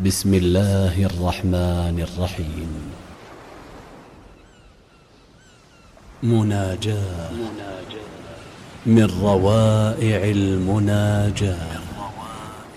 بسم الله الرحمن الرحيم. مناجاة من روائع المناجاة.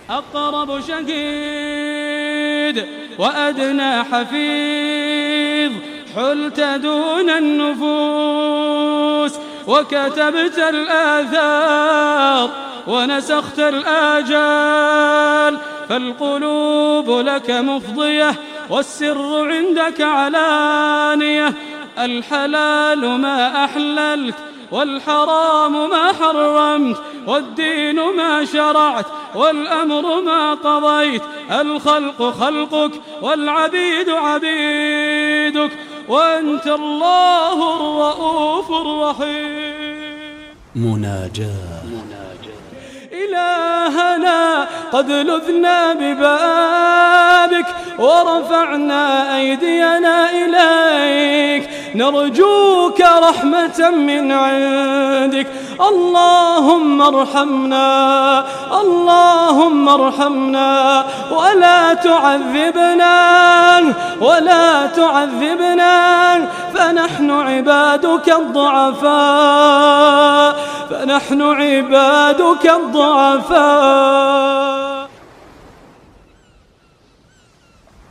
أقرب شهيد وأدنى حفيظ حلت دون النفوس وكتبت الآثار ونسخت الآجال فالقلوب لك مفضية والسر عندك علانية الحلال ما أحللت والحرام ما حرمت والدين ما شرعت والأمر ما قضيت الخلق خلقك والعبيد عبيدك وأنت الله الرؤوف الرحيم مناجاة. إلهنا قد لذنا ببابك ورفعنا أيدينا إليك. نرجوك رحمة من عندك. اللهم ارحمنا اللهم ارحمنا ولا تعذبنا ولا تعذبنا. فنحن عبادك الضعفاء فنحن عبادك الضعفاء.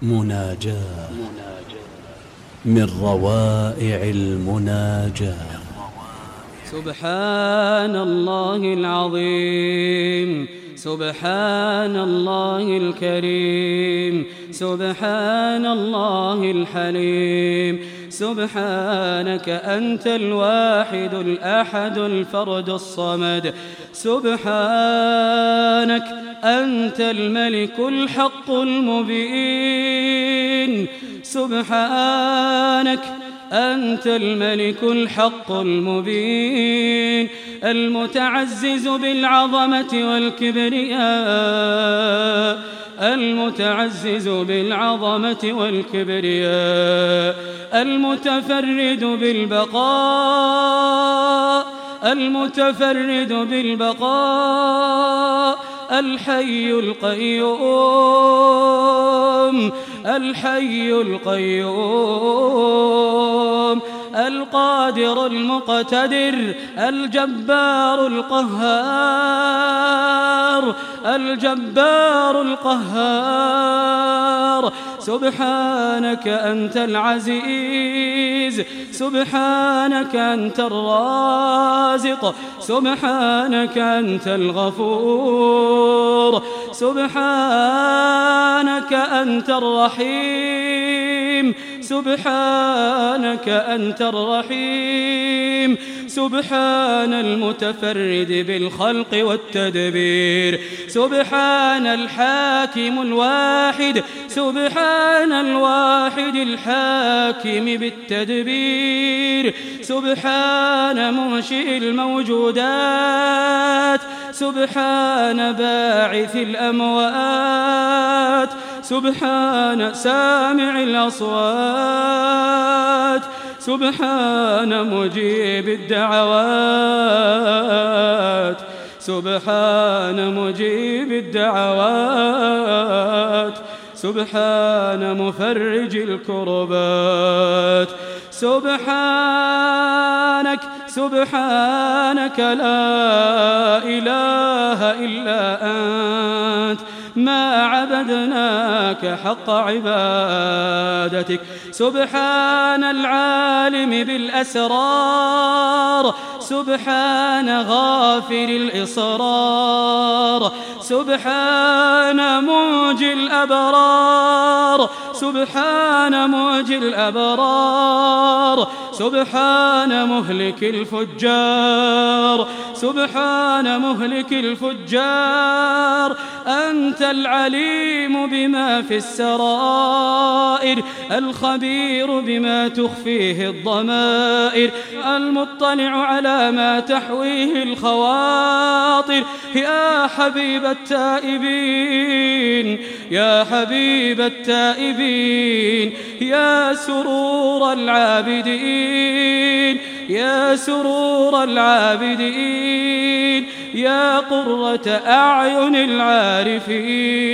مناجاة من روائع المناجاة. سبحان الله العظيم سبحان الله الكريم سبحان الله الحليم. سبحانك أنت الواحد الأحد الفرد الصمد. سبحانك أنت الملك الحق المبين. سبحانك أنت الملك الحق المبين. المتعزز بالعظمة والكبرياء. المتعزز بالعظمة والكبرياء المتفرد بالبقاء المتفرد بالبقاء الحي القيوم الحي القيوم. القادر المقتدر الجبار القهار الجبار القهار. سبحانك أنت العزيز سبحانك أنت الرازق سبحانك أنت الغفور سبحانك أنت الرحيم. سبحانك أنت الرحيم. سبحان المتفرد بالخلق والتدبير. سبحان الحاكم الواحد. سبحان الواحد الحاكم بالتدبير. سبحان منشئ الموجودات. سبحان باعث الأموات. سبحان سامع الأصوات سبحان مجيب الدعوات سبحان مجيب الدعوات سبحان مفرج الكربات. سبحانك سبحانك لا إله إلا أنت ما عبدناك حق عبادتك. سبحان العالم بالأسرار سبحان غافر الإصرار سبحان موجي الأبرار سبحان موجي الأبرار سبحان مهلك الفجار سبحان مهلك الفجار أنت العليم بما في السرائر الخبير بما تخفيه الضمائر المطلع على ما تحويه الخواطر. يا حبيب التائبين يا حبيب التائبين يا سرور العابدين يا سرور العابدين يا قرة أعين العارفين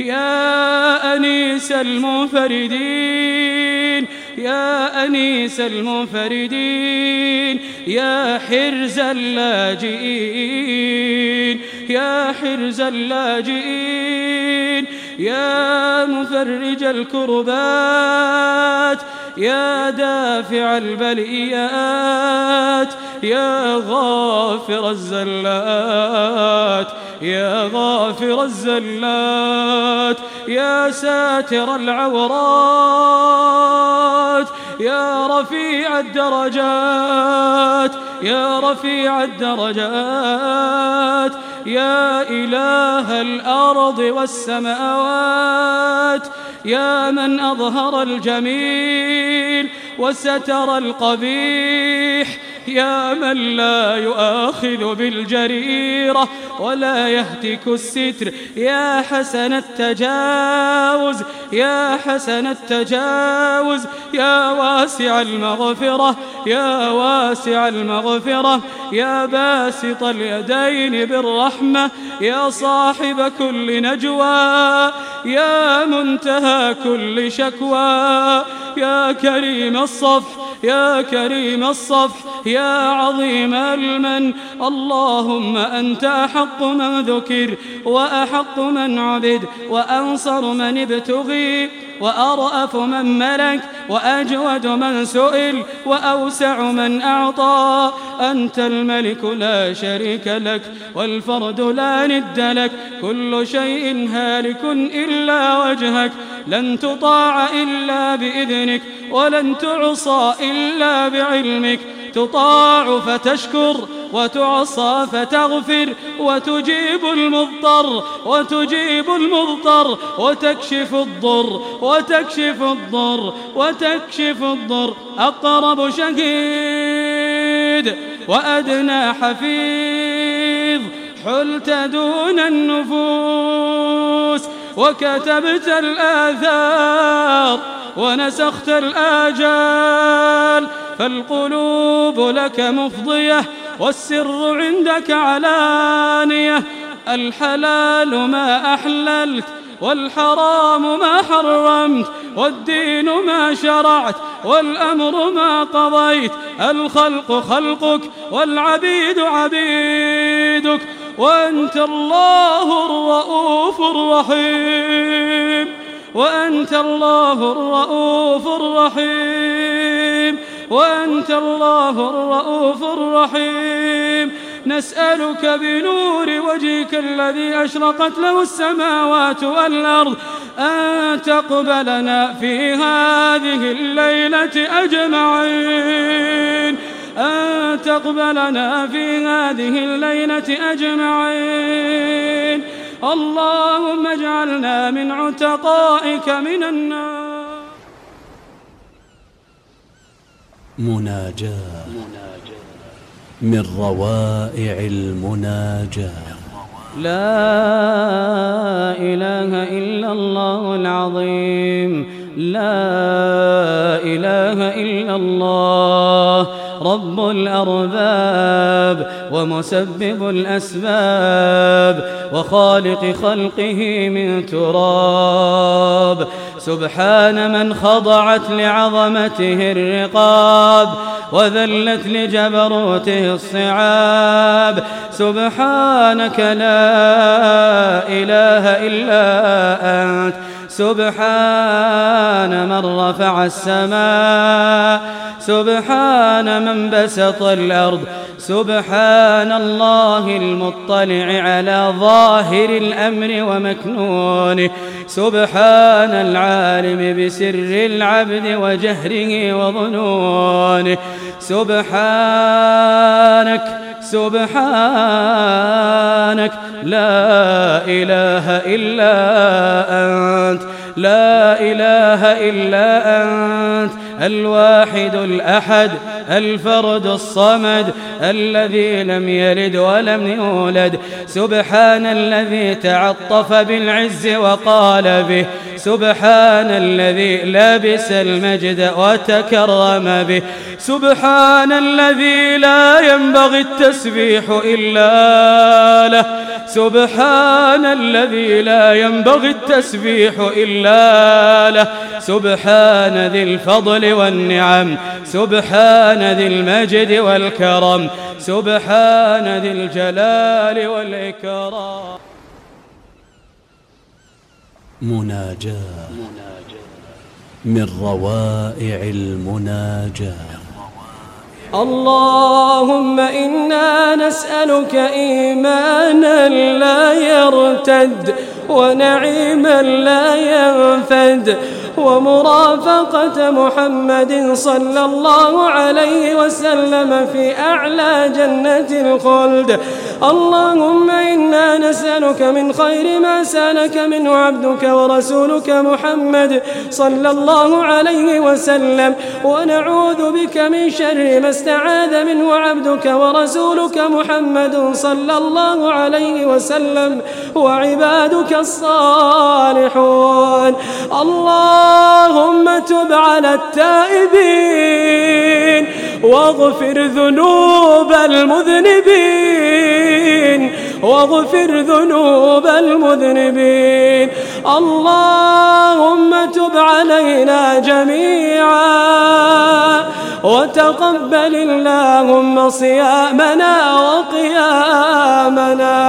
يا أنيس المنفردين يا أنيس المنفردين يا حرز اللاجئين يا حرز اللاجئين يا مفرج الكربات يا دافع البليات يا غافر الزلات يا غافر الزلات. يا ساتر العورات يا رفيع الدرجات يا رفيع الدرجات يا إله الأرض والسماوات يا من أظهر الجميل وستر القبيح يا من لا يؤاخذ بالجريرة ولا يهتك الستر. يا حسن التجاوز يا حسن التجاوز يا واسع المغفرة يا واسع المغفرة يا باسط اليدين بالرحمة يا صاحب كل نجوى يا منتهى كل شكوى يا كريم الصفح يا كريم الصفح يا عظيم المن. اللهم أنت أحق من ذكر وأحق من عبد وأنصر من ابتغي وأرأف من ملك وأجود من سئل وأوسع من أعطى. أنت الملك لا شريك لك والفرد لا ند لك. كل شيء هالك إلا وجهك. لن تطاع إلا بإذنك ولن تعصى إلا بعلمك. تطاع فتشكر وتعصى فتغفر وتجيب المضطر وتجيب المضطر وتكشف الضر وتكشف الضر وتكشف الضر أقرب شهيد وأدنى حفيظ حلت دون النفوس وكتبت الآثار ونسخت الآجال فالقلوب لك مفضية والسر عندك علانية. الحلال ما أحللت والحرام ما حرمت والدين ما شرعت والأمر ما قضيت. الخلق خلقك والعبيد عبيدك وأنت الله الرؤوف الرحيم. وأنت الله الرؤوف الرحيم. وأنت الله الرؤوف الرحيم. نسألك بنور وجهك الذي أشرقت له السماوات والأرض أن تقبلنا في هذه الليلة أجمعين. أن تقبلنا في هذه الليلة أجمعين. اللهم اجعلنا من عتقائك من النار. مناجاة من روائع المناجاة. لا إله إلا الله العظيم. لا إله إلا الله. رب الأرباب ومسبب الأسباب وخالق خلقه من تراب. سبحان من خضعت لعظمته الرقاب وذلت لجبروته الصعاب. سبحانك لا إله إلا أنت. سبحان من رفع السماء سبحان من بسط الأرض سبحان الله المطلع على ظاهر الأمر ومكنونه سبحان العالم بسر العبد وجهره وظنونه سبحانك سبحانك لا إله إلا أنت لا إله إلا أنت. الواحد الأحد الفرد الصمد الذي لم يلد ولم يولد. سبحان الذي تعطف بالعز وقال به. سبحان الذي لبس المجد وتكرم به. سبحان الذي لا ينبغي التسبيح إلا له. سبحان الذي لا ينبغي التسبيح إلا له. سبحان ذي الفضل والنعم. سبحان ذي المجد والكرم. سبحان ذي الجلال والإكرام. مناجاة. من روائع المناجاة. اللهم إنا نسألك إيمانا لا يرتد ونعيما لا ينفد ومرافقة محمد صلى الله عليه وسلم في أعلى جنة الخلد. اللهم إنا نسألك من خير ما سألك منه عبدك ورسولك محمد صلى الله عليه وسلم. ونعوذ بك من شر ما استعاذ منه عبدك ورسولك محمد صلى الله عليه وسلم. وعبادك الصالحون. اللهم تب على التائبين واغفر ذنوب المذنبين واغفر ذنوب المذنبين. اللهم تب علينا جميعا. وتقبل اللهم صيامنا وقيامنا.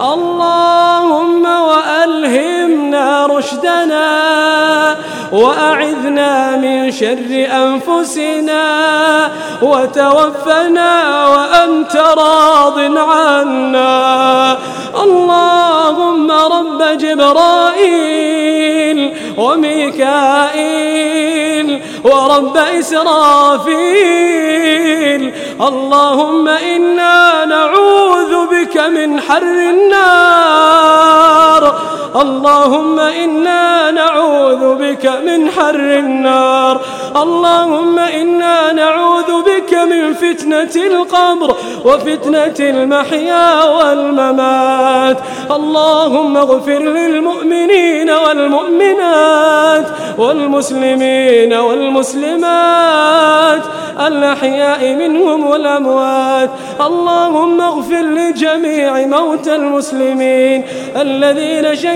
اللهم وألهمنا رشدنا وأعذنا من شر أنفسنا وتوفنا وأنت راض عنا. اللهم رب جبرائيل وميكائيل ورب إسرافيل. اللهم إنا نعوذ بك من حر النار. اللهم إنا نعوذ بك من حر النار. اللهم إنا نعوذ بك من فتنة القبر وفتنة المحيا والممات. اللهم اغفر للمؤمنين والمؤمنات والمسلمين والمسلمات الأحياء منهم والأموات. اللهم اغفر لجميع موتى المسلمين الذين شهدوا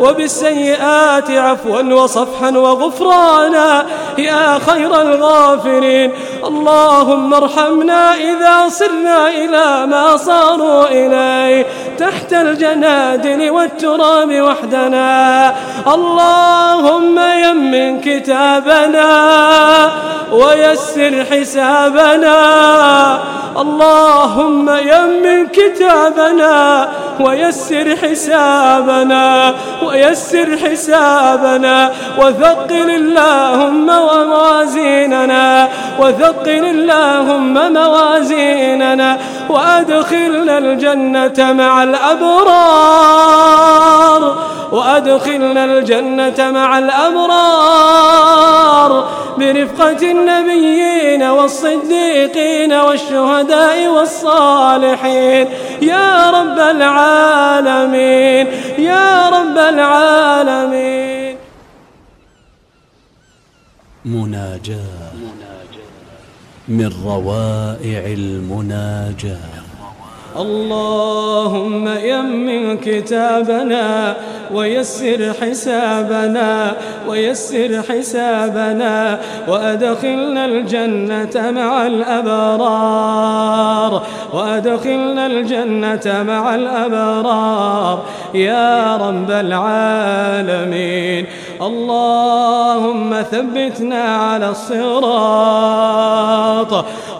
وبالسيئات عفوا وصفحا وغفرانا. يا خير الغافرين اللهم ارحمنا إذا صرنا إلى ما صاروا إليه. تحت الجنادل والتراب وحدنا. اللهم يمن كتابنا ويسر حسابنا. اللهم يمن كتابنا ويسر حسابنا. ويسر حسابنا وثقل اللهم وموازيننا وثقل اللهم موازيننا وأدخلنا الجنة مع الأبرار وأدخلنا الجنة مع الأبرار برفقة النبيين والصديقين والشهداء والصالحين. يا رب العالمين يا رب العالمين. مناجاة من روائع المناجاة. اللهم يمن كتابنا ويسر حسابنا ويسر حسابنا وأدخلنا الجنة مع الأبرار وأدخلنا الجنة مع الأبرار. يا رب العالمين اللهم ثبتنا على الصراط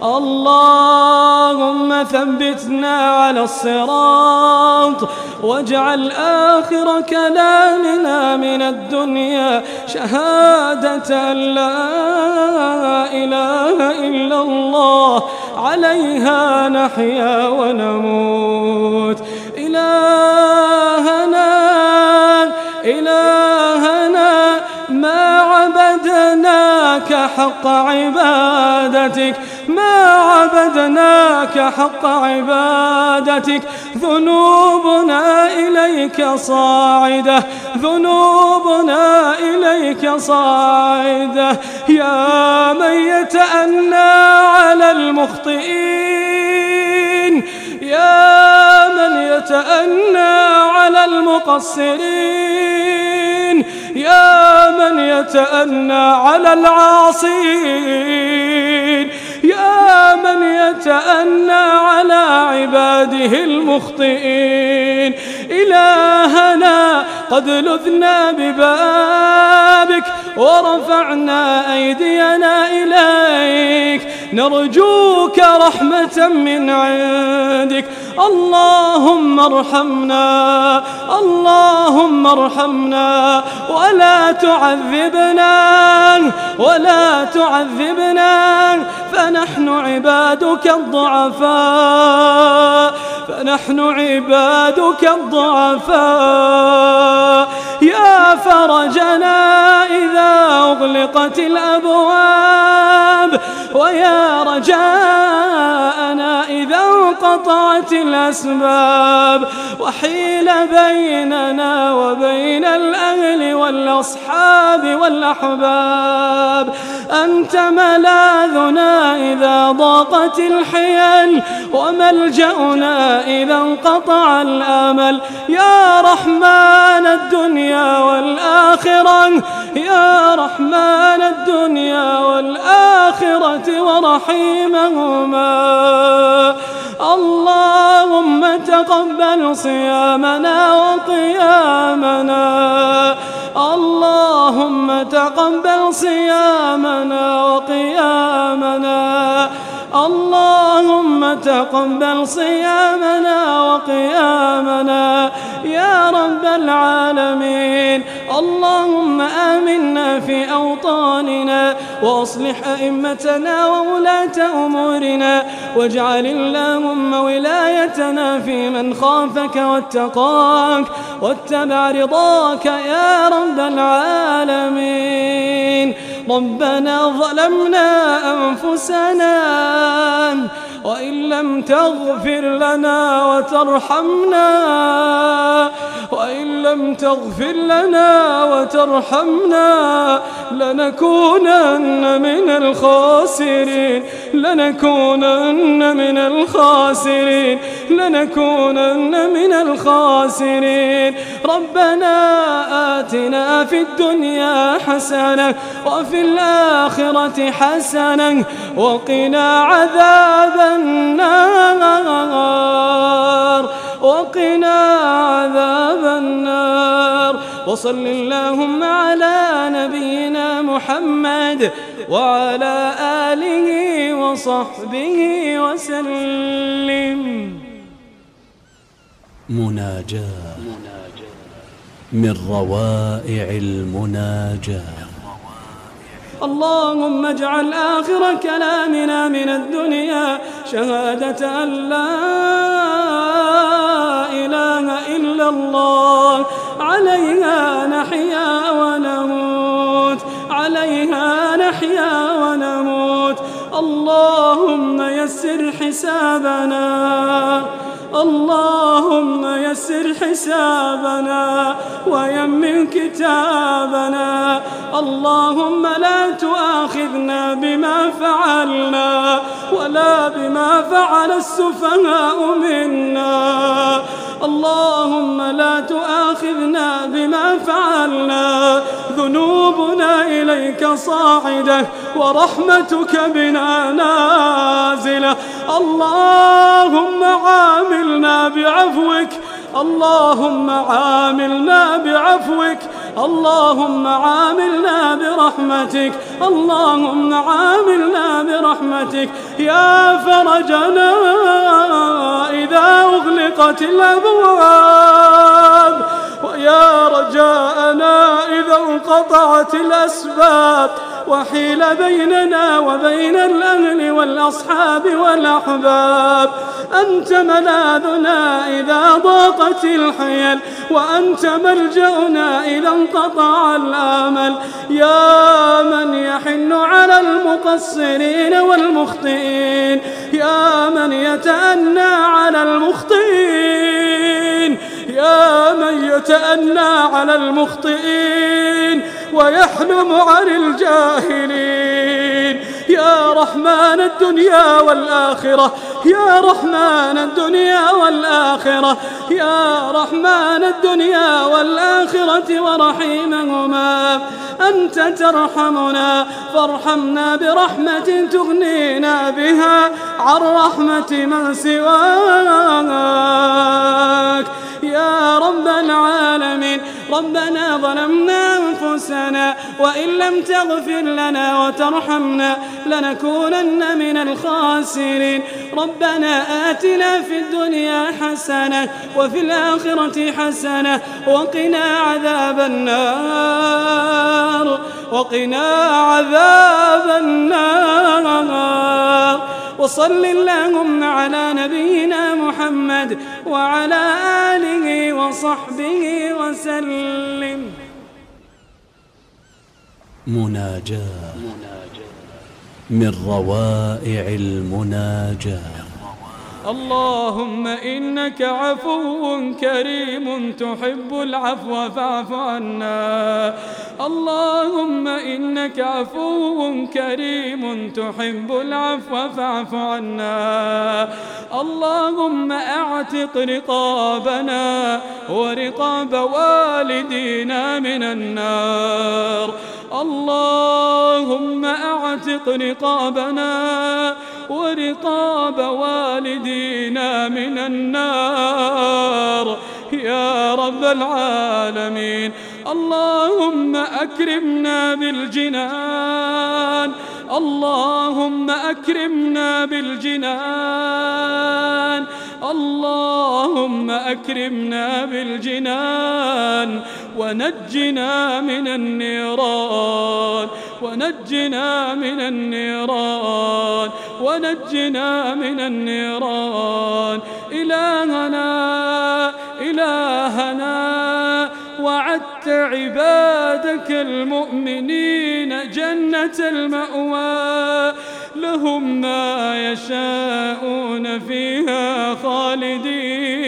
اللهم ثبتنا على الصراط واجعل آخر كلامنا من الدنيا شهادة لا إله إلا الله عليها نحيا ونموت إلهنا حق عبادتك. ما عبدناك حق عبادتك. ذنوبنا إليك صاعدة. ذنوبنا إليك صاعدة. يا من يتأنى على المخطئين. يا من يتأنى على المقصرين. يا من يتأنى على العاصين. يا من يتأنى على عباده المخطئين. إلهنا قد لذنا ببابك. ورفعنا أيدينا إليك. نرجوك رحمة من عندك. اللهم ارحمنا اللهم ارحمنا. ولا تعذبنا ولا تعذبنا. فنحن عبادك الضعفاء فنحن عبادك الضعفاء. يا فرجنا إذا أغلقت الأبواب ويا رجاءنا إذا انقطعت الأسباب وحيل بيننا وبين الأهل والأصحاب والأحباب أنت ملاذنا إذا ضاقت الحيل وملجأنا إذا انقطع الأمل. يا رحمن الدنيا والآخرة يا رحمن الدنيا والآخرة ورحيمهما. اللهم تقبل صيامنا وقيامنا. اللهم تقبل صيامنا وقيامنا. اللهم تقبل صيامنا وقيامنا يا رب العالمين. اللهم آمنا في أوطاننا وأصلح أئمتنا وولاة أمورنا واجعل اللهم ولايتنا في من خافك واتقاك واتبع رضاك يا رب العالمين. ربنا ظلمنا أنفسنا الإنسان وإن لم تغفر لنا وترحمنا وإن لم تغفر لنا وترحمنا لنكونن من الخاسرين لنكونن من الخاسرين لنكونن من الخاسرين. ربنا آتنا في الدنيا حسنة وفي الآخرة حسنة وقنا عذاب النار وقنا عذاب النار. وصل اللهم على نبينا محمد وعلى آله وصحبه وسلم. مناجاة من روائع المناجاة. اللهم اجعل آخر كلامنا من الدنيا شهادة أن لا إله إلا الله. عليها نحيا ونموت. عليها نحيا ونموت. اللهم يسر حسابنا. اللهم يسر حسابنا ويمن كتابنا. اللهم لا تؤاخذنا بما فعلنا ولا بما فعل السفهاء منا. اللهم لا تؤاخذنا بما فعلنا ذنوبنا إليك صاعدة ورحمتك بنا نازلة. اللهم عاملنا بعفوك اللهم عاملنا بعفوك اللهم عاملنا برحمتك اللهم عاملنا برحمتك. يا فرجنا إذا أغلقت الأبواب ويا رجاءنا إذا انقطعت الأسباب وحيل بيننا وبين الأهل والأصحاب والأحباب. أنت ملاذنا إذا ضاقت الحيل وأنت ملجأنا إذا انقطع الآمل. يا من يحن على المقصرين والمخطئين. يا من يتأنى على المخطئين. من يتأنى على المخطئين ويحلم عن الجاهلين. يا رحمن الدنيا والآخرة يا رحمن الدنيا والآخرة يا رحمن الدنيا والآخرة ورحيمهما. أنت ترحمنا فارحمنا برحمة تغنينا بها عن رحمة من سواك. يا رب العالمين ربنا ظلمنا أنفسنا وإن لم تغفر لنا وترحمنا لنكونن من الخاسرين. ربنا آتنا في الدنيا حسنة وفي الآخرة حسنة وقنا عذاب النار. وقنا عذاب النار. وصل اللهم على نبينا محمد وعلى آله وصحبه وسلم. مناجاة. من روائع المناجاة. اللهم إنك عفو كريم تحب العفو فاعف عنا. اللهم إنك عفو كريم تحب العفو فاعف عنا. اللهم أعتق رقابنا ورقاب والدينا من النار. اللهم أعتق رقابنا ورقاب والدينا من النار. يا رب العالمين. اللهم أكرمنا بالجنان. اللهم أكرمنا بالجنان. اللهم أكرمنا بالجنان. ونجنا من النيران ونجنا من النيران ونجنا من النيران. إلهنا إلهنا وعدت عبادك المؤمنين جنة المأوى. لهم ما يشاءون فيها خالدين.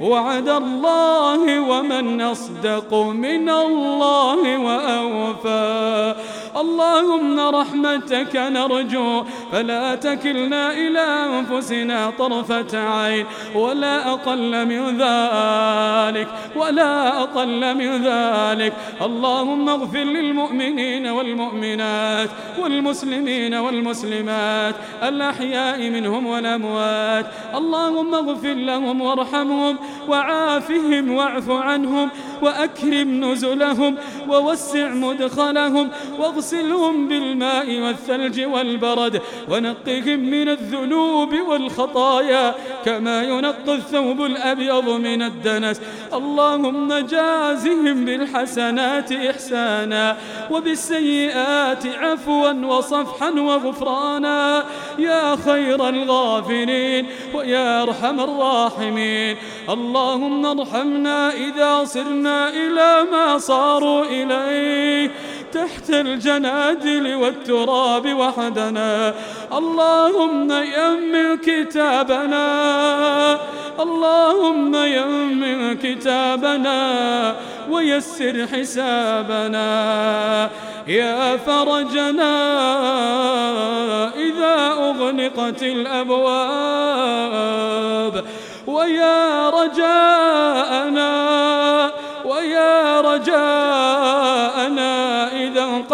وعد الله ومن أصدق من الله وأوفى. اللهم رحمتك نرجو فلا تكلنا إلى أنفسنا طرفة عين ولا أقل من ذلك ولا أقل من ذلك. اللهم اغفر للمؤمنين والمؤمنات والمسلمين والمسلمات الأحياء منهم والأموات. اللهم اغفر لهم وارحمهم وعافهم واعف عنهم وأكرم نزلهم ووسع مدخلهم واغسلهم بالماء والثلج والبرد ونقهم من الذنوب والخطايا كما ينقى الثوب الأبيض من الدنس. اللهم جازهم بالحسنات إحسانا وبالسيئات عفوا وصفحا وغفرانا. يا خير الغافرين ويا أرحم الراحمين. اللهم ارحمنا إذا صرنا إلى ما صاروا إليه. تحت الجنادل والتراب وحدنا. اللهم يمن كتابنا. اللهم يمن كتابنا ويسر حسابنا. يا فرجنا إذا أغلقت الأبواب. ويا رجاءنا ويا رجاءنا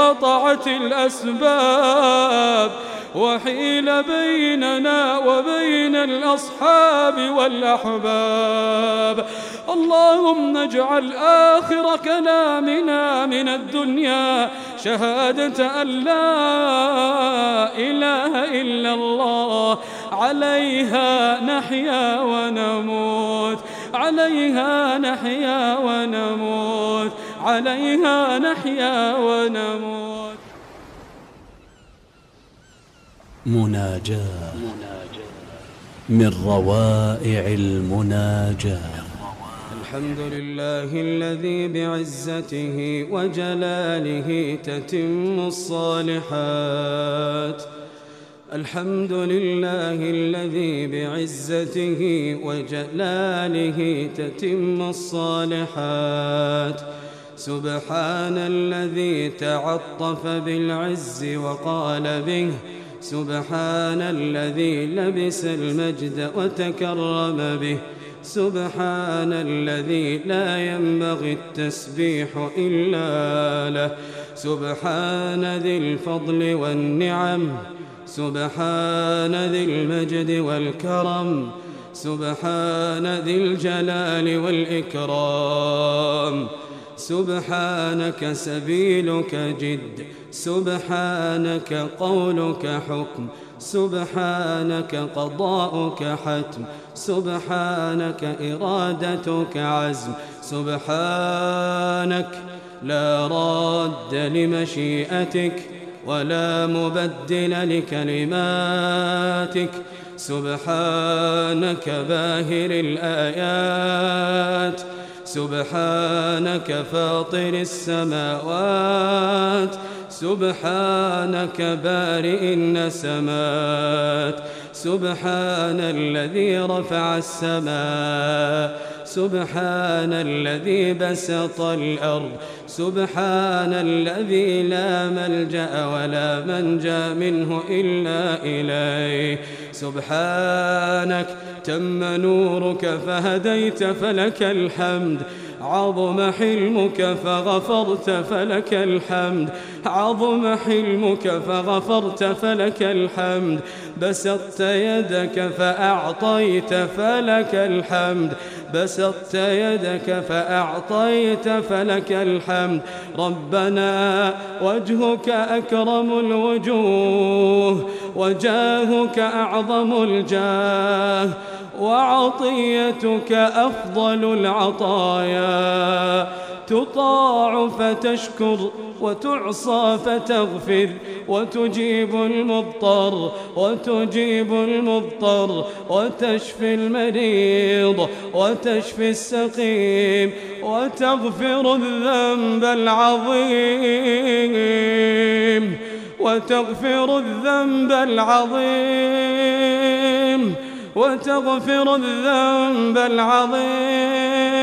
انقطعت الأسباب وحيل بيننا وبين الأصحاب والأحباب. اللهم اجعل آخر كلامنا من الدنيا شهادة أن لا إله إلا الله. عليها نحيا ونموت. عليها نحيا ونموت. عليها نحيا ونموت. مناجاة من روائع المناجاة. الحمد لله الذي بعزته وجلاله تتم الصالحات. الحمد لله الذي بعزته وجلاله تتم الصالحات. سبحان الذي تعطف بالعز وقال به سبحان الذي لبس المجد وتكرم به سبحان الذي لا ينبغي التسبيح إلا له سبحان ذي الفضل والنعم سبحان ذي المجد والكرم سبحان ذي الجلال والإكرام. سبحانك سبيلك جد سبحانك قولك حكم سبحانك قضاؤك حتم سبحانك إرادتك عزم سبحانك لا راد لمشيئتك ولا مبدل لكلماتك سبحانك باهر الآيات سبحانك فاطر السماوات سبحانك بارئ النسمات سبحان الذي رفع السماء سبحان الذي بسط الأرض سبحان الذي لا ملجأ ولا منجى منه إلا إليه سبحانك تم نورك فهديت فلك الحمد. عظم حلمك فغفرت فلك الحمد. عظم حلمك فغفرت فلك الحمد. بسطت يدك فأعطيت فلك الحمد. بسطت يدك فأعطيت فلك الحمد. ربنا وجهك أكرم الوجوه وجاهك أعظم الجاه. وعطيتك أفضل العطايا. تطاع فتشكر وتعصى فتغفر وتجيب المضطر وتجيب المضطر وتشفي المريض وتشفي السقيم وتغفر الذنب العظيم وتغفر الذنب العظيم. وتغفر الذنب العظيم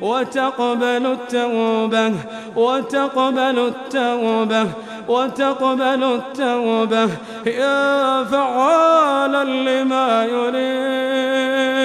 وتقبل التوبة وتقبل التوبة وتقبل التوبة. يا فعالا لما يريد.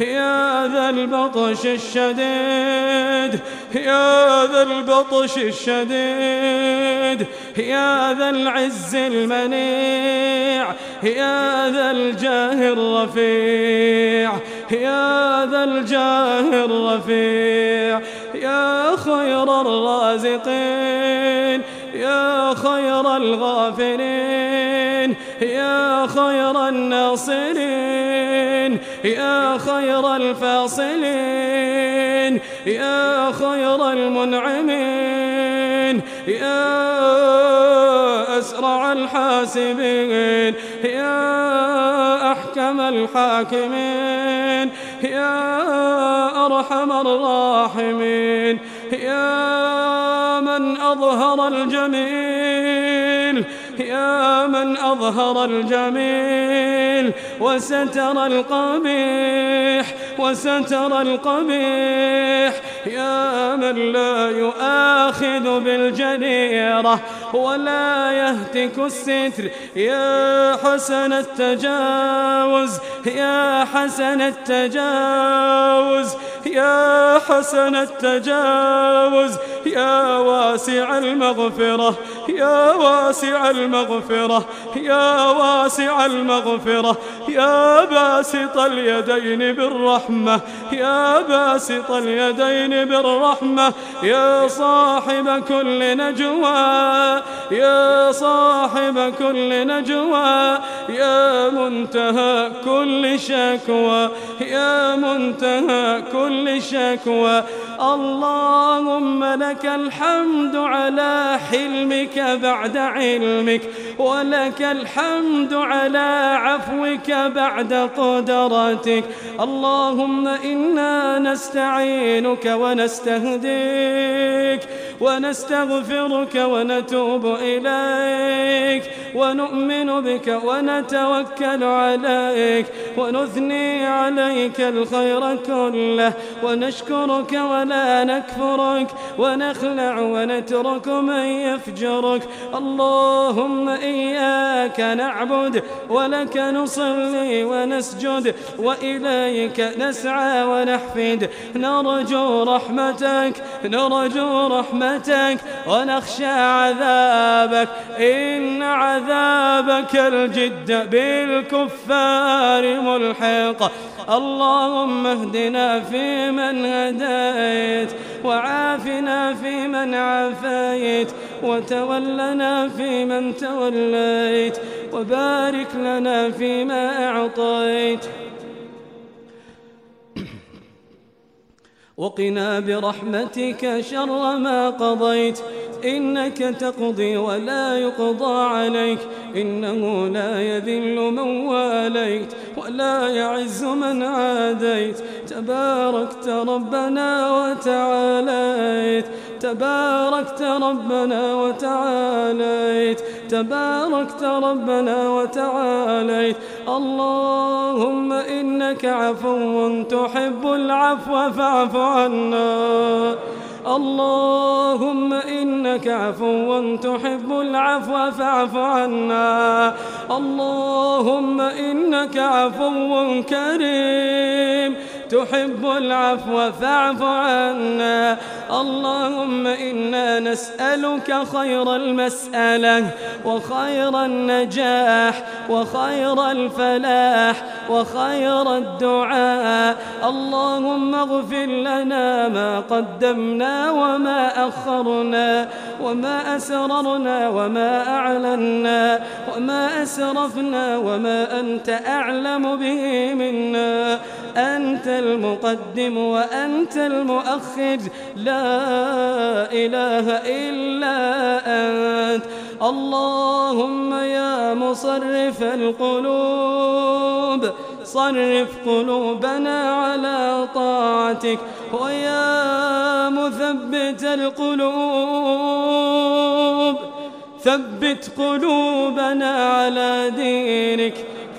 يا ذا البطش الشديد يا ذا البطش الشديد يا ذا العز المنيع يا ذا الجاه الرفيع يا ذا الجاه الرفيع يا خير الرازقين يا خير الغافرين يا خير الناصرين. يا خير الفاصلين يا خير المنعمين يا أسرع الحاسبين يا أحكم الحاكمين يا أرحم الراحمين يا من أظهر الجميل. يا من أظهر الجميل وستر القبيح وستر القبيح يا من لا يؤاخذ بالجريرة ولا يهتك الستر. يا حسن التجاوز يا حسن التجاوز يا حسن التجاوز. يا واسع المغفرة يا واسع المغفرة يا واسع المغفرة. يا باسط اليدين بالرحمة يا باسط اليدين بالرحمة. يا صاحب كل نجوى يا صاحب كل نجوى يا منتهى كل شكوى يا منتهى كل شكوى. اللهم لك الحمد على حلمك بعد علمك ولك الحمد على عفوك بعد قدرتك. اللهم إنا نستعينك ونستهديك ونستغفرك ونتوب إليك ونؤمن بك ونتوكل عليك ونثني عليك الخير كله ونشكرك ولا نكفرك ونخلع ونترك من يفجرك اللهم إياك نعبد ولك نصلي ونسجد وإليك نسعى ونحفد نرجو رحمتك نرجو رحمتك ونخشى عذابك. إن عذابك الجد بالكفار ملحق. اللهم اهدنا فيمن هديت وعافنا فيمن عافيت وتولنا فيمن توليت وبارك لنا فيما أعطيت. وقنا برحمتك شر ما قضيت. إنك تقضي ولا يقضى عليك. إنه لا يذل من واليت ولا يعز من عاديت. تباركت ربنا وتعاليت. تباركت ربنا وتعاليت. تباركت ربنا وتعاليت. اللهم إنك عفو تحب العفو فاعف عنا. اللهم إنك عفو تحب العفو فاعف عنا. اللهم إنك عفو كريم تحب العفو فاعف عنا. اللهم إنا نسألك خير المسألة وخير النجاح وخير الفلاح وخير الدعاء. اللهم اغفر لنا ما قدمنا وما أخرنا وما أسررنا وما أعلنا وما أسرفنا وما أنت أعلم به منا. أنت المقدم وأنت المؤخر. لا إله إلا أنت. اللهم يا مصرف القلوب صرف قلوبنا على طاعتك. ويا مثبت القلوب ثبت قلوبنا على دينك.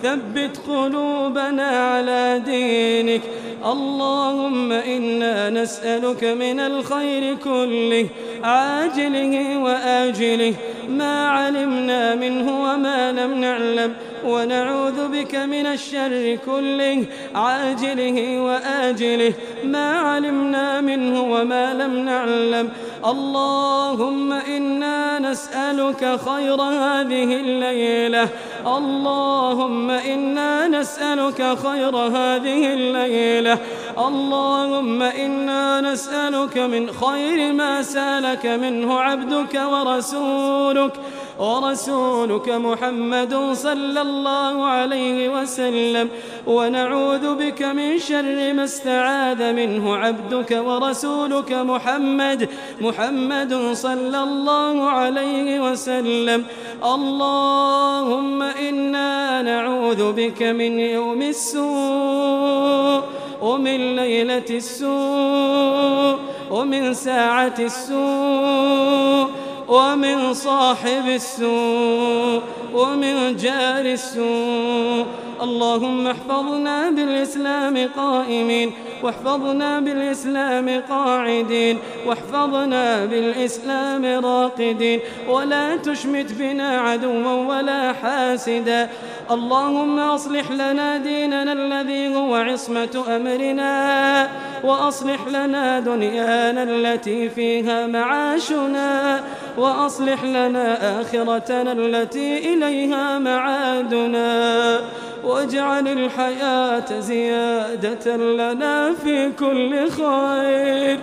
ثبت قلوبنا على دينك. اللهم إنا نسألك من الخير كله عاجله وآجله. ما علمنا منه وما لم نعلم. ونعوذ بك من الشر كله عاجله وآجله. ما علمنا منه وما لم نعلم. اللهم إنا نسألك خير هذه الليلة. اللهم إنا نسألك خير هذه الليلة. اللهم إنا نسألك من خير ما سألك منه عبدك ورسولك. ورسولك محمد صلى الله عليه وسلم. ونعوذ بك من شر ما استعاذ منه عبدك ورسولك محمد محمد صلى الله عليه وسلم. اللهم إنا نعوذ بك من يوم السوء ومن ليلة السوء ومن ساعة السوء. ومن صاحب السوء ومن جار السوء اللهم احفظنا بالإسلام قائمين واحفظنا بالإسلام قاعدين واحفظنا بالإسلام راقدين. ولا تشمت بنا عدوا ولا حاسدا. اللهم أصلح لنا ديننا الذي هو عصمة أمرنا. وأصلح لنا دنيانا التي فيها معاشنا. وأصلح لنا آخرتنا التي إليها معادنا. واجعل الحياة زيادة لنا. في كل خير.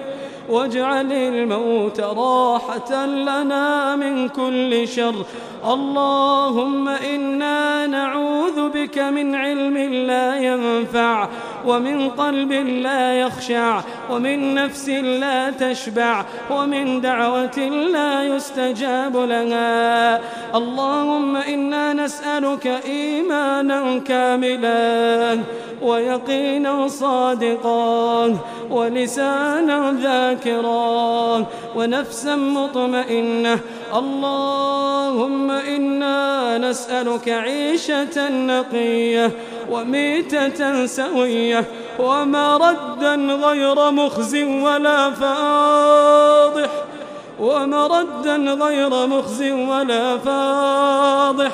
واجعل الموت راحة لنا من كل شر. اللهم إنا نعوذ بك من علم لا ينفع ومن قلب لا يخشع ومن نفس لا تشبع ومن دعوة لا يستجاب لها. اللهم إنا نسألك إيمانا كاملا ويقينا صادقا ولسانا ذاكرا ونفسا مطمئنة. اللهم إنا نسألك عيشة نقية وميتة سوية ومردا غير مخز ولا فاضح ومردا غير مخز ولا فاضح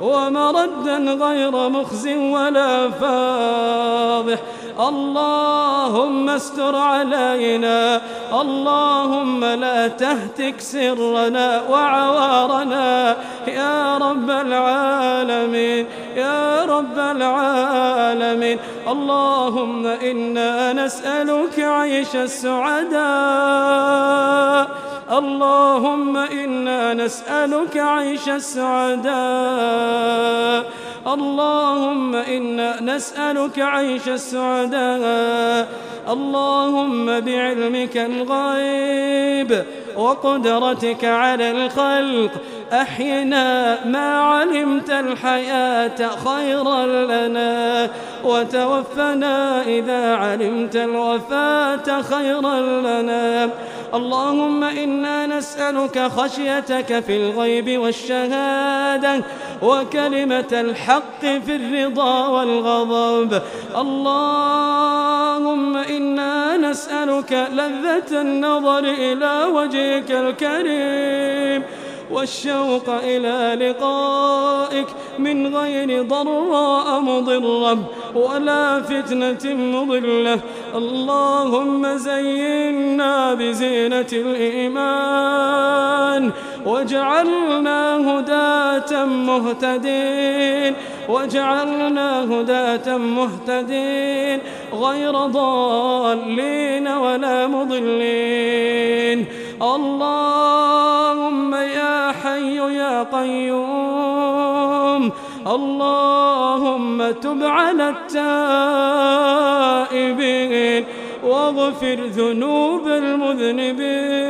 ومردا غير مخز ولا فاضح اللهم استر علينا. اللهم لا تهتك سرنا وعوارنا. يا رب العالمين يا رب العالمين. اللهم إنا نسألك عيش السعداء. اللهم إنا نسألك عيش السعداء. اللهم إنا نسألك عيش السعداء. اللهم بعلمك الغيب وقدرتك على الخلق أحينا ما علمت الحياة خيرا لنا وتوفنا إذا علمت الوفاة خيرا لنا. اللهم إنا نسألك خشيتك في الغيب والشهادة وكلمة الحق في الرضا والغضب. اللهم إنا نسألك لذة النظر إلى وجهك الكريم. والشوق إلى لقائك من غير ضراء مضرة ولا فتنة مضلة. اللهم زينا بزينة الإيمان واجعلنا هداة مهتدين. واجعلنا هداة مهتدين غير ضالين ولا مضلين. اللهم يا حي يا قيوم. اللهم تب على التائبين واغفر ذنوب المذنبين.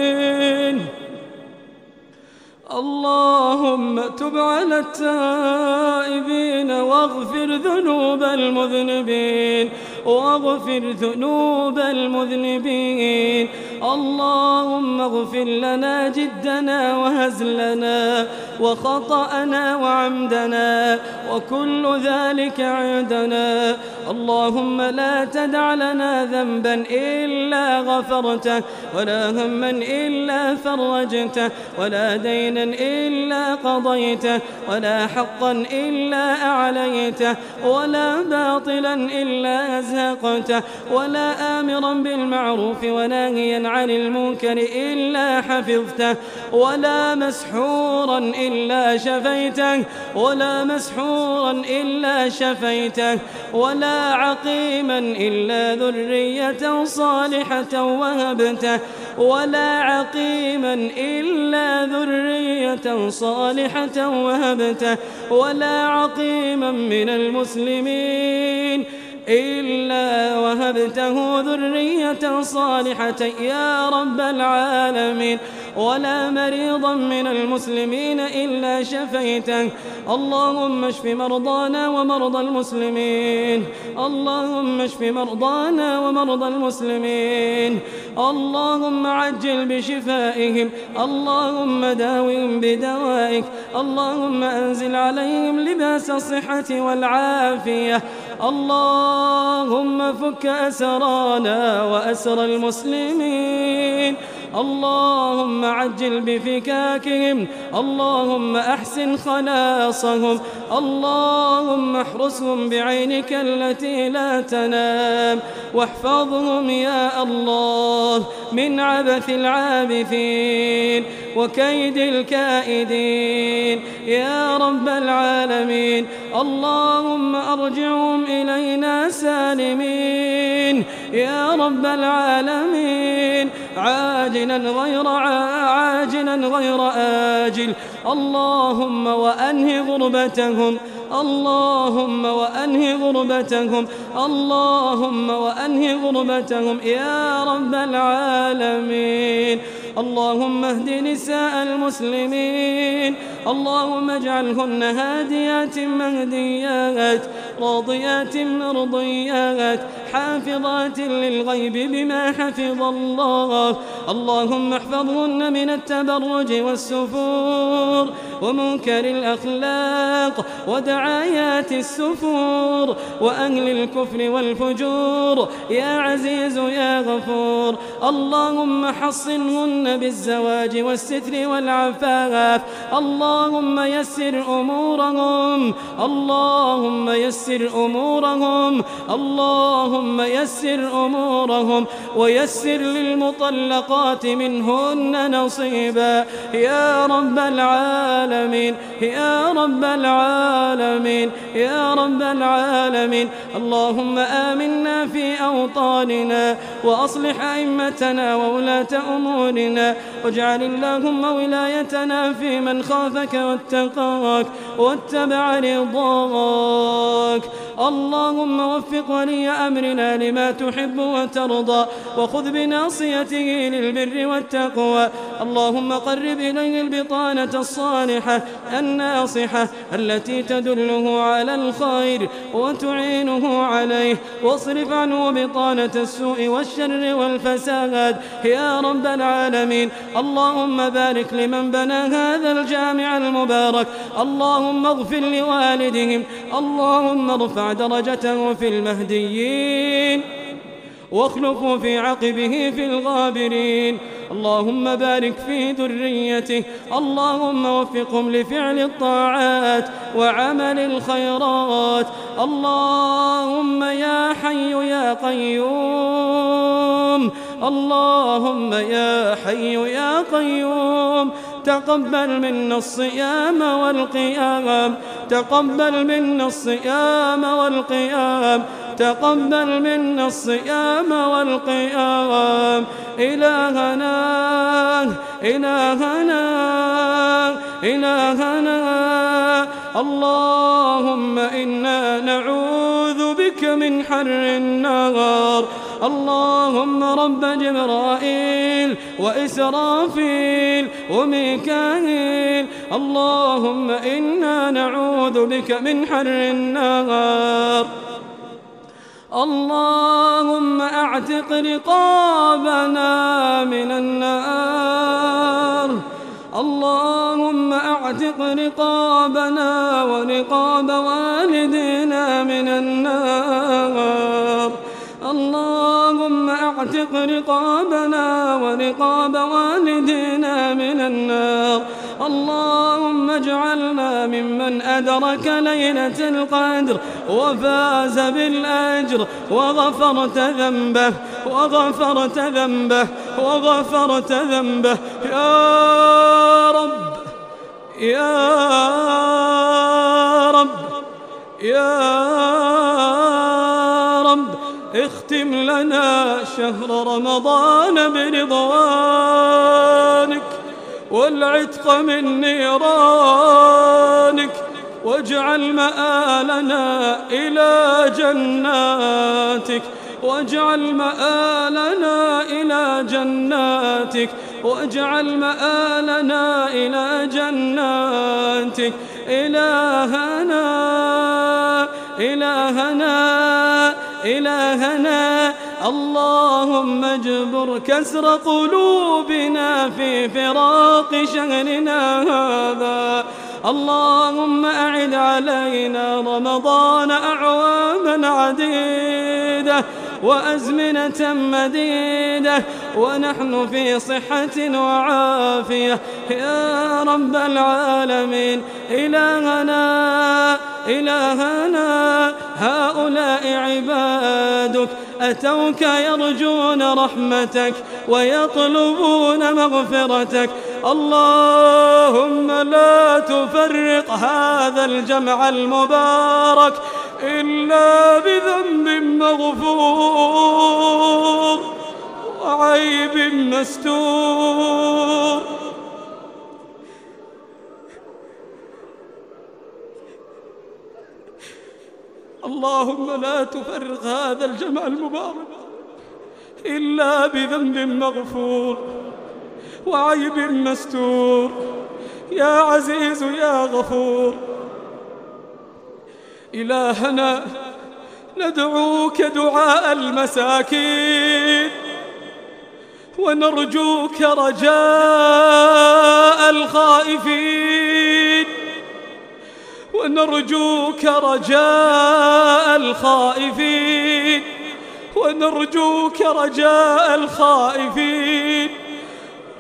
اللهم تب على التائبين واغفر ذنوب المذنبين واغفر ذنوب المذنبين. اللهم اغفر لنا جدنا وهزلنا وخطأنا وعمدنا وكل ذلك عندنا. اللهم لا تدع لنا ذنبا إلا غفرته ولا هما إلا فرجته ولا دينا إلا قضيته ولا حقا إلا أعليته ولا باطلا إلا أزهقته ولا آمرا بالمعروف وناهيا عن المنكر إلا حفظته ولا مسحورا إلا شفيته ولا مسحورا إلا شفيته ولا عقيما إلا ذرية صالحة وهبته ولا عقيما إلا ذرية صالحة وهبته ولا عقيما من المسلمين. إلا وهبته ذرية صالحة يا رب العالمين. ولا مريضا من المسلمين إلا شفيته. اللهم اشف مرضانا ومرضى المسلمين. اللهم اشف مرضانا ومرضى المسلمين. اللهم عجل بشفائهم. اللهم داوهم بدوائك. اللهم أنزل عليهم لباس الصحة والعافية. اللهم فك أسرانا وأسر المسلمين. اللهم عجل بفكاكهم اللهم أحسن خلاصهم اللهم احرسهم بعينك التي لا تنام. واحفظهم يا الله من عبث العابثين وكيد الكائدين. يا رب العالمين اللهم أرجعهم إلينا سالمين. يا رب العالمين عاجلا غير عاجلا غير آجل. اللهم وأنهي غربتهم. اللهم وأنهي غربتهم. اللهم وأنهي غربتهم. يا رب العالمين. اللهم اهد نساء المسلمين. اللهم اجعلهن هاديات مهديات راضيات مرضيات حافظات للغيب بما حفظ الله. اللهم احفظهن من التبرج والسفور. ومنكر الأخلاق ودعايات السفور وأهل الكفر والفجور. يا عزيز يا غفور اللهم حصنهن بالزواج والستر والعفاف. اللهم يسر أمورهم اللهم يسر أمورهم اللهم يسر أمورهم ويسر للمطلقات منهن نصيبا. يا رب العالمين. يا رب العالمين يا رب العالمين. اللهم آمنا في أوطاننا وأصلح أئمتنا وولاة أمورنا. واجعل اللهم ولايتنا في من خافك واتقاك واتبع رضاك. اللهم وفق ولي أمرنا لما تحب وترضى. وخذ بناصيته للبر والتقوى. اللهم قرب إليه البطانة الصالحة الناصحة التي تدله على الخير وتعينه عليه. واصرف عنه بطانة السوء والشر والفساد. يا رب العالمين اللهم بارك لمن بنى هذا الجامع المبارك. اللهم اغفر لوالدهم. اللهم ارفع درجته في المهديين. واخلفوا في عقبه في الغابرين. اللهم بارك في ذريته. اللهم وفقهم لفعل الطاعات وعمل الخيرات. اللهم يا حي يا قيوم. اللهم يا حي يا قيوم. تقبل منا الصيام والقيام. تقبل منا الصيام والقيام. تقبل منا الصيام والقيام. إلهنا إلهنا إلهنا. اللهم إنا نعوذ بك من حر النار. اللهم رب جبرائيل وإسرافيل وميكائيل. اللهم إنا نعوذ بك من حر النار. اللهم أعتق رقابنا من النار. اللهم أعتق رقابنا ورقاب والدينا من النار. اعتق رقابنا ورقاب والدينا من النار. اللهم اجعلنا ممن أدرك ليلة القدر وفاز بالأجر وغفرت ذنبه وغفرت ذنبه وغفرت ذنبه. يا رب يا رب يا رب لنا شهر رمضان برضوانك والعتق من نيرانك واجعل مآلنا إلى جناتك واجعل مآلنا إلى جناتك واجعل مآلنا إلى جناتك. إلهنا إلهنا إلهنا اللهم اجبر كسر قلوبنا في فراق شهرنا هذا. اللهم أعد علينا رمضان أعواما عديدة وأزمنة مديدة ونحن في صحة وعافية. يا رب العالمين إلهنا إلهنا هؤلاء عبادك أتوك يرجون رحمتك ويطلبون مغفرتك. اللهم لا تفرق هذا الجمع المبارك إلا بذنب مغفور وعيب مستور. اللهم لا تفرق هذا الجمع المبارك إلا بذنب مغفور وعيب مستور. يا عزيز يا غفور. إلهنا ندعوك دعاء المساكين ونرجوك رجاء الخائفين. ونرجوك رجاء الخائفين. ونرجوك رجاء الخائفين.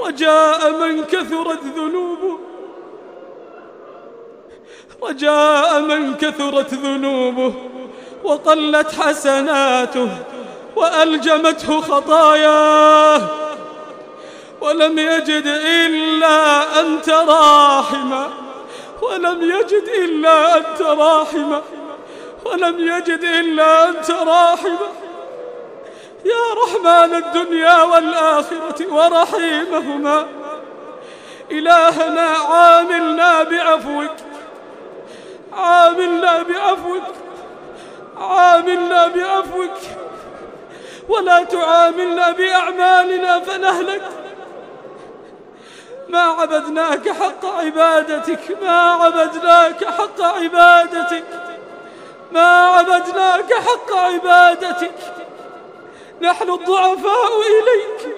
رجاء من كثرت ذنوبه. رجاء من كثرت ذنوبه. وقلت حسناته. وألجمته خطاياه. ولم يجد إلا أنت راحما. ولم يجد إلا أنت راحما ولم يجد إلا أنت راحما يا رحمن الدنيا والآخرة ورحيمهما. إلهنا عاملنا بعفوك. عاملنا بعفوك. عاملنا بعفوك. ولا تعاملنا بأعمالنا فنهلك. ما عبدناك حق عبادتك ما عبدناك حق عبادتك ما عبدناك حق عبادتك. نحن الضعفاء إليك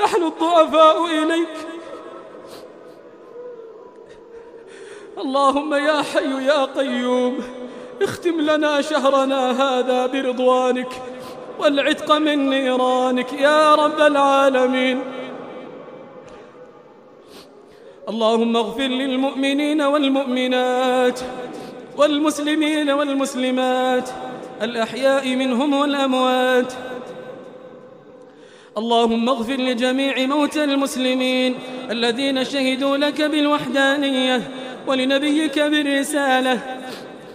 نحن الضعفاء إليك. اللهم يا حي يا قيوم اختم لنا شهرنا هذا برضوانك والعتق من نيرانك يا رب العالمين. اللهم اغفر للمؤمنين والمؤمنات والمسلمين والمسلمات الأحياء منهم والأموات. اللهم اغفر لجميع موتى المسلمين الذين شهدوا لك بالوحدانية ولنبيك بالرسالة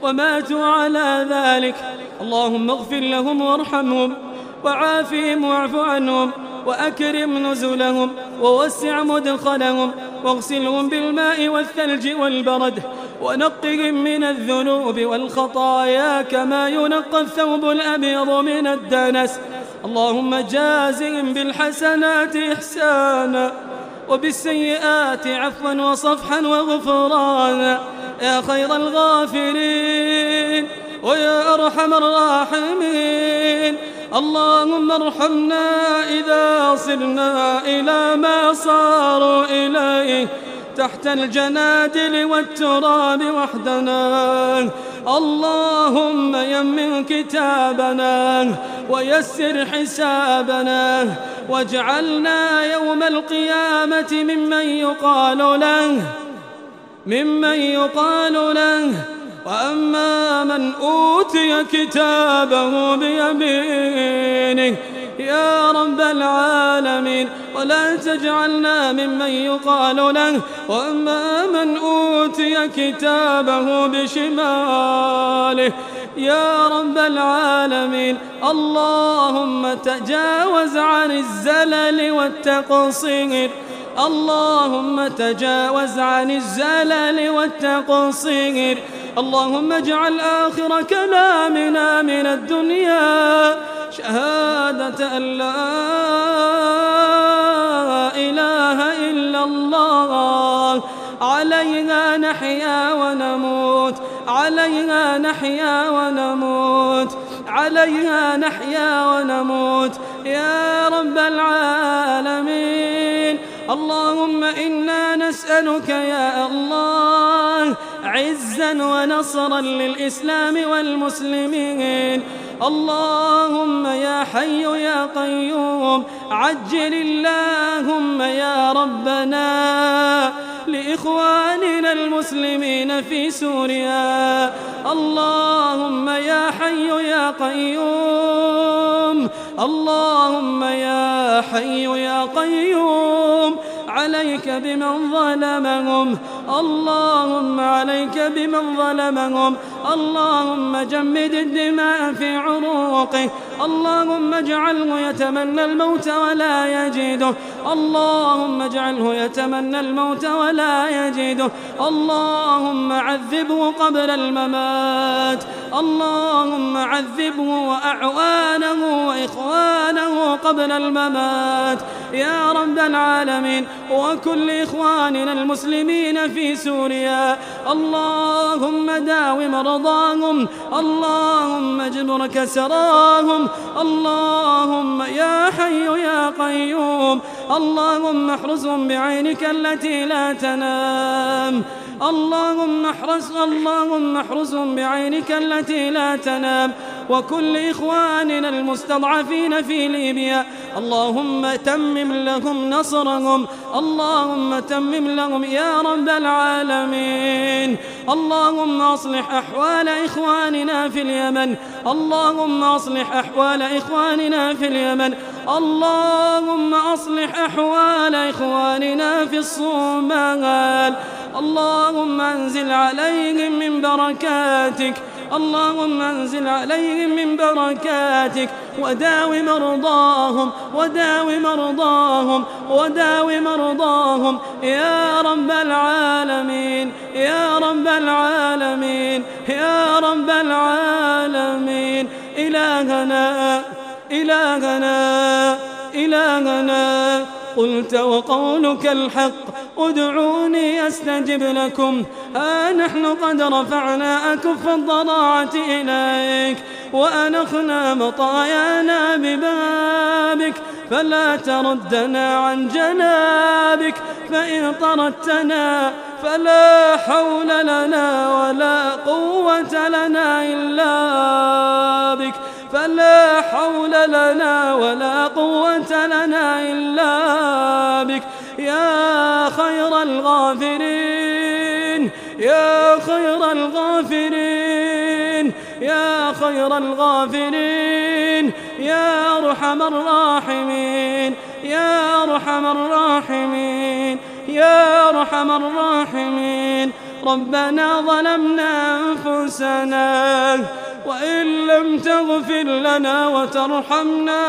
وماتوا على ذلك. اللهم اغفر لهم وارحمهم وعافهم واعف عنهم وأكرم نزلهم ووسع مدخلهم واغسلهم بالماء والثلج والبرد ونقهم من الذنوب والخطايا كما ينقى الثوب الأبيض من الدنس. اللهم جازهم بالحسنات إحسانا وبالسيئات عفوا وصفحا وغفرانا. يا خير الغافرين ويا أرحم الراحمين. اللهم ارحمنا إذا صرنا إلى ما صاروا إليه تحت الجنادل والتراب وحدنا. اللهم يمن كتابنا ويسر حسابنا واجعلنا يوم القيامة ممن يقال له ممن يقال له. وأما من أوتي كتابه بيمينه يا رب العالمين ولا تجعلنا ممن يقال له وأما من أوتي كتابه بشماله يا رب العالمين اللهم تجاوز عن الزلل والتقصير. اللهم تجاوز عن الزلل والتقصير. اللهم اجعل آخر كلامنا من الدنيا. شهادة أن لا الله. عليها نحيا ونموت. عليها نحيا ونموت. عليها نحيا ونموت. يا رب العالمين. اللهم إنا نسألك يا الله عزا ونصرا للإسلام والمسلمين. اللهم يا حي يا قيوم عجل اللهم يا ربنا لإخواننا المسلمين في سوريا. اللهم يا حي يا قيوم. اللهم يا حي يا قيوم. عليك بمن ظلمهم. اللهم عليك بمن ظلمهم. اللهم جمد الدماء في عروقه. اللهم اجعله يتمنى الموت ولا يجده. اللهم اجعله يتمنى الموت ولا يجده. اللهم عذبه قبل الممات. اللهم عذبه وأعوانه وإخوانه قبل الممات. يا رب العالمين. وكل إخواننا المسلمين في سوريا. اللهم داو مرضاهم اللهم اجبر كسراهم اللهم يا حي يا قيوم اللهم احرسهم بعينك التي لا تنام. اللهم احرس اللهم احرسهم بعينك التي لا تنام. وكل إخواننا المستضعفين في ليبيا. اللهم تمم لهم نصرهم. اللهم تمم لهم يا رب العالمين. اللهم أصلح أحوال إخواننا في اليمن. اللهم أصلح أحوال إخواننا في اليمن. اللهم أصلح أحوال إخواننا في الصومال. اللهم أنزل عليهم من بركاتك. اللهم انزل عليهم من بركاتك وداو مرضاهم وداو مرضاهم وداو مرضاهم. يا رب العالمين يا رب العالمين يا رب العالمين. إلهنا إلهنا إلهنا. قلت وقولك الحق ادعوني أستجب لكم. ها نحن قد رفعنا أكف الضراعة إليك وأنخنا مطايانا ببابك. فلا تردنا عن جنابك فإن طردتنا فلا حول لنا ولا قوة لنا إلا بك. فلا حول لنا ولا قوة لنا إلا بك. يا خير الغافرين يا خير الغافرين يا خير الغافرين يا أرحم الراحمين يا أرحم الراحمين يا أرحم الراحمين. ربنا ظلمنا أنفسنا وإن لم تغفر لنا وترحمنا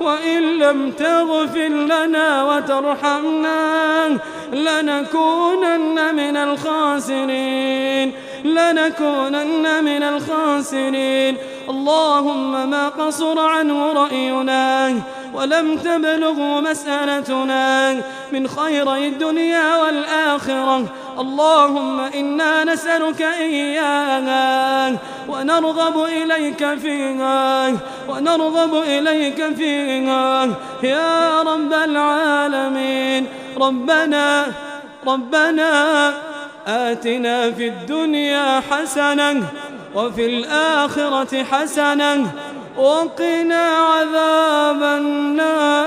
وإن لم تغفر لنا وترحمنا لنكونن من الخاسرين لنكونن من الخاسرين. اللهم ما قصر عنه رأينا ولم تبلغ مسألتنا من خيري الدنيا والآخرة. اللهم إنا نسألك إياها ونرغب إليك فيها ونرغب إليك فيها. يا رب العالمين ربنا ربنا آتنا في الدنيا حسنة وفي الآخرة حسنة وقنا عذاب النار.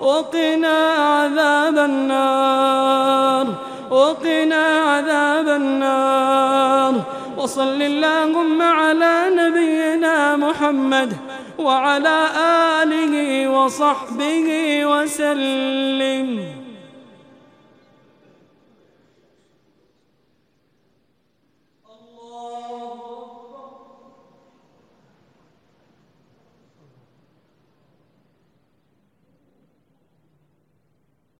وقنا عذاب النار. وقنا عذاب النار. وصل اللهم على نبينا محمد وعلى آله وصحبه وسلم.